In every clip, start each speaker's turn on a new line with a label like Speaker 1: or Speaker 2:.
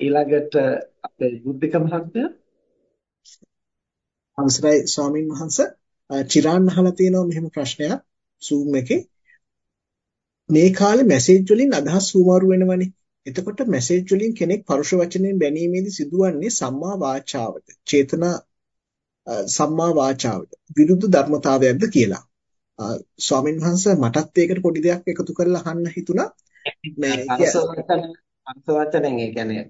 Speaker 1: ඊළඟට අපේ බුද්ධික මහත්මයා
Speaker 2: අවසරයි ස්වාමින් වහන්සේ. චිරාන් අහලා තියෙනවා මෙහෙම ප්‍රශ්නයක් Zoom එකේ. මේ කාලේ මැසේජ් වලින් අදහස් සුමාරු වෙනවනේ. එතකොට මැසේජ් වලින් කෙනෙක් පරුෂ වචනෙන් බැනීමේදී සිදුවන්නේ සම්මා වාචාවද? චේතනා සම්මා වාචාවද? විරුද්ධ ධර්මතාවයක්ද කියලා. ස්වාමින් වහන්සේ මටත් ඒකට පොඩි දෙයක් එකතු කරලා අහන්න හිතුණා.
Speaker 1: මේ අංශ වචනෙන් ඒ කියන්නේ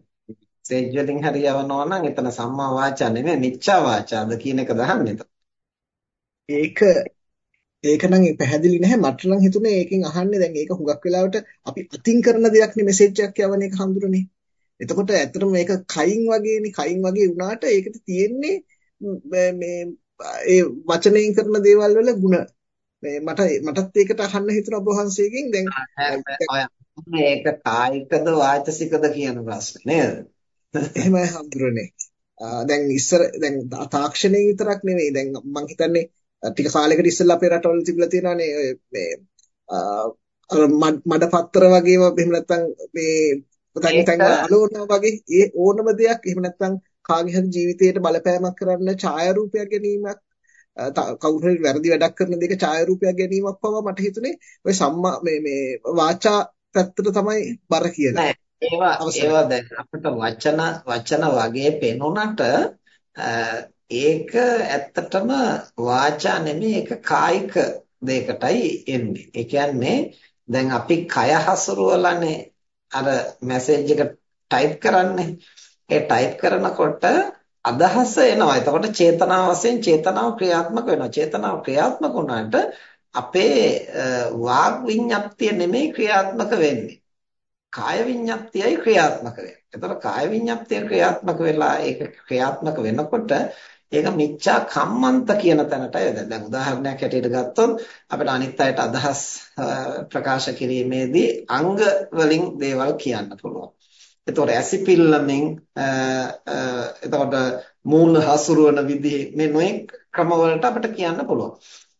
Speaker 1: ස්ටේජ් වලින් හරි යවනවා නම් එතන සම්මා වාචා නෙමෙයි මිච්ඡා වාචාද කියන එක දහන්නේ.
Speaker 2: ඒක ඒක නම් පැහැදිලි නැහැ මට නම් හිතුනේ ඒකෙන් අහන්නේ දැන් ඒක හුඟක් වෙලාවට අපි අතින් කරන දෙයක් නේ මෙසේජ් එකක් යවන එක හඳුරන්නේ. එතකොට ඇත්තටම මේක කයින් වගේනේ කයින් වගේ වුණාට ඒකට තියෙන්නේ මේ ඒ වචනයෙන් කරන දේවල් වල ಗುಣ මේ මට මටත් ඒකට අහන්න හිතුණා ඔබ වහන්සේගෙන් දැන්
Speaker 1: මේක කායිකද වාචසිකද කියන ප්‍රශ්නේ නේද?
Speaker 2: එහෙමයි හඳුරන්නේ. දැන් ඉස්සර දැන් තාක්ෂණයෙන් විතරක් නෙවෙයි දැන් මම හිතන්නේ ටික කාලයකට ඉස්සෙල්ලා අපේ රටවල තිබිලා තියෙනවානේ මේ මඩ පත්තර වගේම එහෙම නැත්නම් මේ තනි තනි අලෝනා වගේ ඒ ඕනම දෙයක් එහෙම නැත්නම් කාගේ හරි ජීවිතයට බලපෑමක් කරන්න ඡායාරූපයක් ගැනීමක් කවුරු හරි වැරදි වැඩක් කරන දෙයක ඡායාරූපයක් ගැනීමක් පවා මට හිතුනේ ඔය සම්මා මේ මේ වාචා පැත්තට තමයි බර කියලා.
Speaker 1: ඒවා ඒවා දැන් අපිට වචන වචන වගේ පෙනුනට ඒක ඇත්තටම වාචා නෙමෙයි ඒක කායික දෙයකටයි එන්නේ. ඒ කියන්නේ දැන් අපි කය හසුරුවලානේ අර මැසේජ් එක ටයිප් කරන්නේ. ඒ ටයිප් කරනකොට අදහස එනවා. එතකොට චේතනාව වශයෙන් චේතනාව ක්‍රියාත්මක වෙනවා. චේතනාව ක්‍රියාත්මක වුණාට අපේ වාග් විඤ්ඤාප්තිය නෙමෙයි ක්‍රියාත්මක වෙන්නේ. කාය විඤ්ඤාප්තියයි ක්‍රියාත්මක වෙන්නේ. එතකොට කාය විඤ්ඤාප්තිය ක්‍රියාත්මක වෙලා ඒක ක්‍රියාත්මක වෙනකොට ඒක මිච්ඡා කම්මන්ත කියන තැනටයි දැන් උදාහරණයක් හැටියට ගත්තොත් අපිට අනිත් අයට අදහස් ප්‍රකාශ කිරීමේදී අංග වලින් දේවල් කියන්න පුළුවන්. එතකොට ඇසිපිල්ලමින් එතකොට මූල හසුරුවන විදිහ මේ නොයෙක් ක්‍රම වලට අපිට කියන්න පුළුවන්.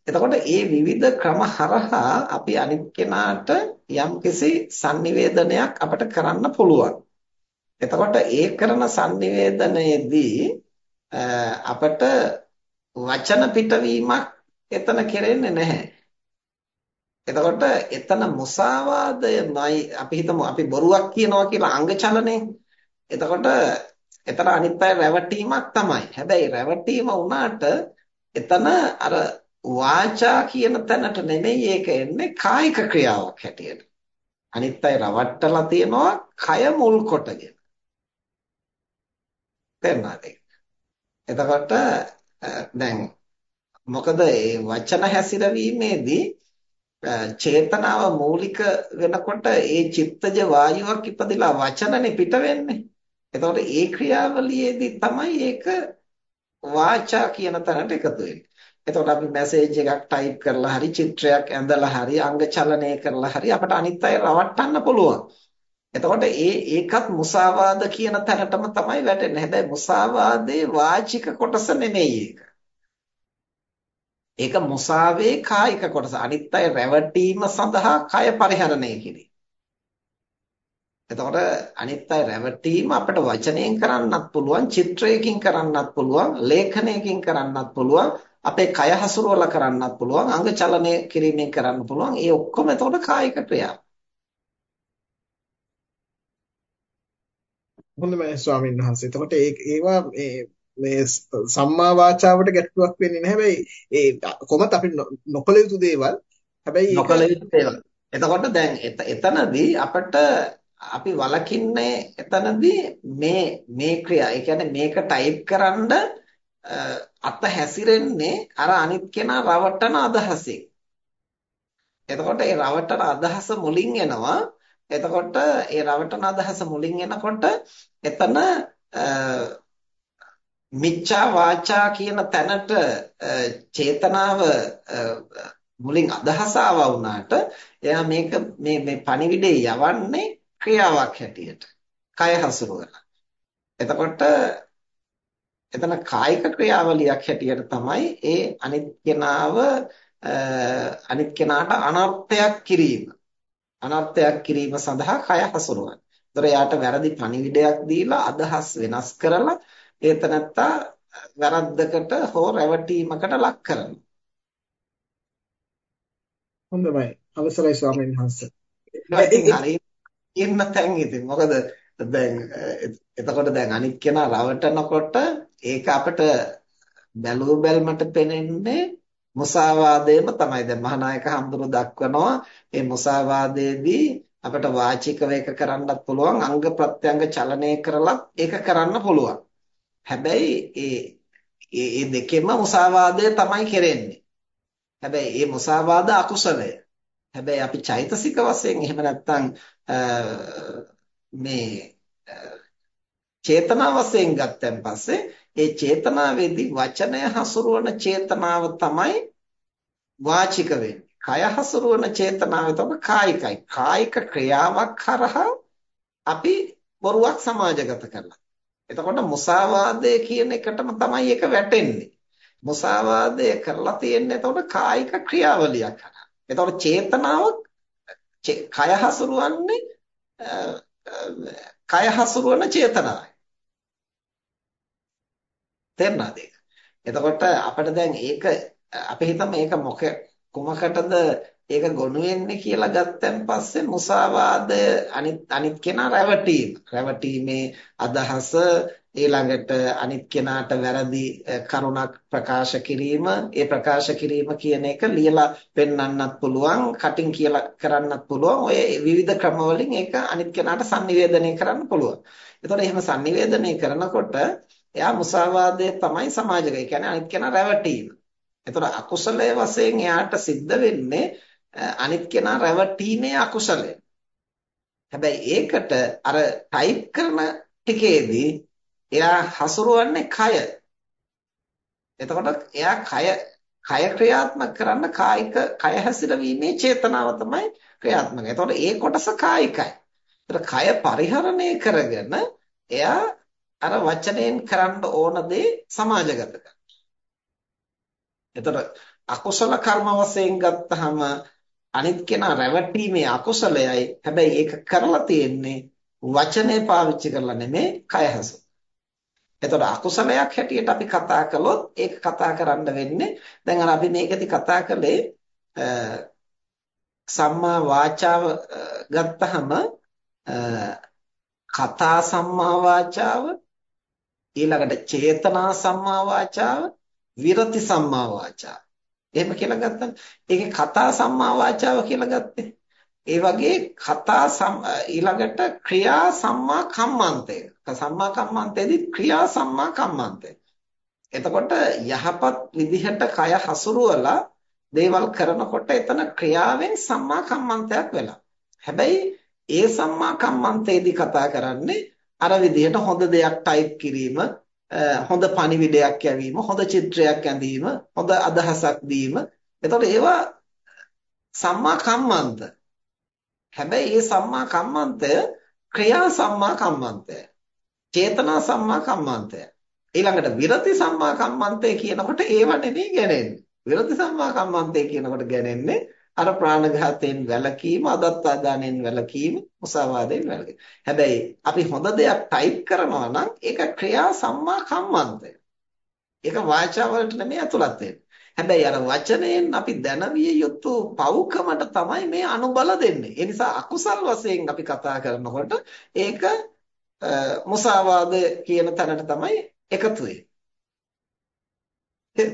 Speaker 1: එතකොට මේ විවිධ ක්‍රම හරහා අපි අනිත් කෙනාට යම්කිසි sannivedanayak අපිට කරන්න පුළුවන්. එතකොට ඒ කරන sannivedanayේදී අපිට වචන පිටවීමක් එතන කෙරෙන්නේ නැහැ. එතකොට එතන මුසාවාදයමයි අපි හිතමු අපි බොරුවක් කියනවා කියලා අංග චලනය. එතකොට එතන අනිත් අය රැවටීමක් තමයි. හැබැයි රැවටීම වුණාට එතන අර වාචා කියන තැනට නෙමෙයි ඒක එන්නේ කායික ක්‍රියාවක් හැටියට. අනිත් අය රවට්ටලා තියනවා කය මුල් කොටගෙන. තේරුණාද? එතකොට දැන් මොකද මේ වචන හැසිරවීමේදී චේතනාව මූලික වෙනකොට ඒ චිත්තජ වායුවක් ඉපදලා වචනනේ පිට වෙන්නේ. එතකොට ඒ ක්‍රියාවලියේදී තමයි ඒක වාචා කියන තැනට එකතු වෙන්නේ. එතකොට අපි මැසේජ් එකක් ටයිප් කරලා හරි චිත්‍රයක් ඇඳලා හරි අංග චලනය කරලා හරි අපට අනිත් අය රවට්ටන්න පුළුවන්. එතකොට ඒ ඒකත් මුසාවාද කියන තැනටම තමයි වැටෙන්නේ. හැබැයි මුසාවාදේ වාචික කොටස නෙමෙයි ඒක. ඒක මුසාවේ කායික කොටස. අනිත් අය රැවටීම සඳහා කය පරිහරණය කිරීම. එතකොට අනිත් අය රැවටීම අපිට වචනයෙන් කරන්නත් පුළුවන්, චිත්‍රයකින් කරන්නත් පුළුවන්, ලේඛනයකින් කරන්නත් පුළුවන්, අපේ කය හසුරුවලා කරන්නත් පුළුවන්, අංග චලනය කිරීමෙන් කරන්න පුළුවන්. ඒ ඔක්කොම එතකොට කායික ක්‍රියා.
Speaker 2: හොඳයි ස්වාමීන් වහන්සේ. එතකොට ඒවා මේ මේ සම්මා වාචාවට ගැටලුවක් වෙන්නේ නැහැ. හැබැයි ඒ කොහොමද අපි නොකල යුතු දේවල්. හැබැයි
Speaker 1: නොකල යුතු දේවල්. එතකොට දැන් එතනදී අපිට අපි වලකින්නේ එතනදී මේ මේ ක්‍රියා. ඒ කියන්නේ මේක ටයිප් කරන්න අත හැසිරෙන්නේ අර අනිත් කෙනා රවටන අදහසෙන්. එතකොට ඒ රවටන අදහස මුලින් එනවා. එතකොට ඒ රවටන අදහස මුලින් එනකොට එතන මිච්ඡා වාචා කියන තැනට චේතනාව මුලින් අදහස ආවා වුණාට එයා මේක මේ මේ පණිවිඩේ යවන්නේ ක්‍රියාවක් හැටියට කය හසුරුවලා. එතකොට එතන කායික ක්‍රියාවලියක් හැටියට තමයි ඒ අනිත් කෙනාව අනිත් කෙනාට අනර්ථයක් කිරීම අනර්ථයක් කිරීම සඳහා කය හසුරුවන්නේ. ඒතර යාට වැරදි පණිවිඩයක් දීලා අදහස් වෙනස් කරලා ඒතනත්තා වැරද්දකට හෝ රැවටීමකට ලක් කරනවා.
Speaker 2: හොඳයි. අවසරයි ස්වාමීන් වහන්සේ.
Speaker 1: ඉන්න තැන් ඉතින් මොකද දැන් එතකොට දැන් අනිත් කෙනා රවටනකොට ඒක අපිට බැලූ බැල්මට පෙනෙන්නේ මුසාවාදයම තමයි. දැන් මහානායක හඳුරු දක්වනවා මේ මුසාවාදයේදී අපිට වාචිකව එක කරන්නත් පුළුවන් අංග ප්‍රත්‍යංග චලනය කරලත් ඒක කරන්න පුළුවන්. හැබැයි ඒ ඒ දෙකෙන්ම මුසාවාදය තමයි කරන්නේ. හැබැයි මේ මුසාවාද අකුසලය. හැබැයි අපි චෛතසික වශයෙන් එහෙම නැත්නම් මේ චේතනා වශයෙන් ගත්තන් පස්සේ ඒ චේතනාවේදී වචනය හසුරුවන චේතනාව තමයි වාචික වෙන්නේ. කය හසුරුවන චේතනාව තමයි කායිකයි. කායික ක්‍රියාවක් කරහා අපි බොරුවක් සමාජගත කරලා. එතකොට මුසාවාදය කියන එකටම තමයි ඒක වැටෙන්නේ. මුසාවාදය කරලා තියෙන්නේ එතකොට කායික ක්‍රියාවලියක් කරා. එතකොට චේතනාව කය හසුරුවන්නේ කය හසුරුවන චේතනාවයි. තේරුණාද ඒක? එතකොට අපිට දැන් ඒක අපි හිතමු මේක මොක කුමකටද ඒක ගොනු වෙන්නේ කියලා ගත්තන් පස්සේ මුසාවාදය අනිත් අනිත් කෙනා රැවටීම. රැවටීමේ අදහස ඊළඟට අනිත් කෙනාට වැරදි කරුණක් ප්‍රකාශ කිරීම ඒ ප්‍රකාශ කිරීම කියන එක ලියලා පෙන්වන්නත් පුළුවන් කටින් කියලා කරන්නත් පුළුවන් ඔය විවිධ ක්‍රමවලින් ඒක අනිත් කෙනාට sannivedanaya කරන්න පුළුවන්. එතකොට එහෙම sannivedanaya කරනකොට එයා මුසාවාදයේ තමයි සමාජගත. ඒ කියන්නේ අනිත් කෙනා රැවටීම. එතකොට අකුසලයේ වශයෙන් එයාට සිද්ධ වෙන්නේ අනිත් කෙනා රැවටීමේ අකුසලය. හැබැයි ඒකට අර ටයිප් කරන ටිකේදී එයා හසුරුවන්නේ කය. එතකොට එයා කය කය ක්‍රියාත්මක කරන්න කායික කය හැසිරවීමේ චේතනාව තමයි ක්‍රියාත්මක. එතකොට ඒ කොටස කායිකයි. එතකොට කය පරිහරණය කරගෙන එයා අර වචනයෙන් කරන්න ඕන දේ සමාජගත කරනවා. එතකොට අකුසල කර්ම වශයෙන් ගත්තහම අනිත් කෙනා රැවටීමේ අකුසලයයි. හැබැයි ඒක කරලා තියෙන්නේ වචනේ පාවිච්චි කරලා නෙමෙයි කය හසු. එතකොට අකුසලයක් හැටියට අපි කතා කළොත් ඒක කතා කරන්න වෙන්නේ දැන් අර අපි මේකෙදි කතා කළේ සම්මා වාචාව ගත්තහම කතා සම්මා වාචාව ඊළඟට චේතනා සම්මා වාචාව විරති සම්මා වාචාව එහෙම කියලා ගත්තම ඒකේ කතා සම්මා වාචාව කියලා ගත්තේ ඒ වගේ කතා ඊළඟට ක්‍රියා සම්මා කම්මන්තය. සම්මා කම්මන්තයේදී ක්‍රියා සම්මා කම්මන්තය. එතකොට යහපත් විදිහට කය හසුරුවලා දේවල් කරනකොට එතන ක්‍රියාවෙන් සම්මා කම්මන්තයක් වෙලා. හැබැයි ඒ සම්මා කම්මන්තයේදී කතා කරන්නේ අර විදිහට හොඳ දෙයක් ටයිප් කිරීම, හොඳ පණිවිඩයක් යැවීම, හොඳ චිත්‍රයක් ඇඳීම, හොඳ අදහසක් දීම. එතකොට ඒවා සම්මා කම්මන්ත හැබැයි මේ සම්මා කම්මන්තය ක්‍රියා සම්මා කම්මන්තය. චේතනා සම්මා කම්මන්තය. ඊළඟට විරති සම්මා කම්මන්තය කියනකොට ඒව නෙමෙයි ගණන්නේ. විරති සම්මා කම්මන්තය කියනකොට ගණන්නේ අර ප්‍රාණඝාතයෙන් වැළකීම, අදත්තාදානයෙන් වැළකීම, මුසාවාදයෙන් වැළකීම. හැබැයි අපි හොඳ දෙයක් ටයිප් කරනවා නම් ඒක ක්‍රියා සම්මා කම්මන්තය. ඒක වාචා වලට නෙමෙයි අතුලත් වෙන්නේ. හැබැයි අර වචනයෙන් අපි දැනවිය යුතු පව්කමට තමයි මේ අනුබල දෙන්නේ. ඒ නිසා අකුසල් වශයෙන් අපි කතා කරනකොට ඒක මුසාවාද කියන තැනට තමයි එකතු වෙන්නේ.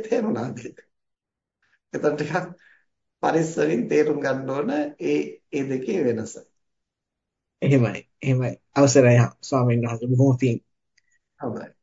Speaker 1: තේරුණාද? එතන ටිකක් පරිස්සමින් තේරුම් ගන්න ඕන ඒ ඒ දෙකේ වෙනස.
Speaker 2: එහෙමයි. එහෙමයි. අවසරයි ස්වාමීන් වහන්සේ බොහොම පිං.
Speaker 1: හොඳයි.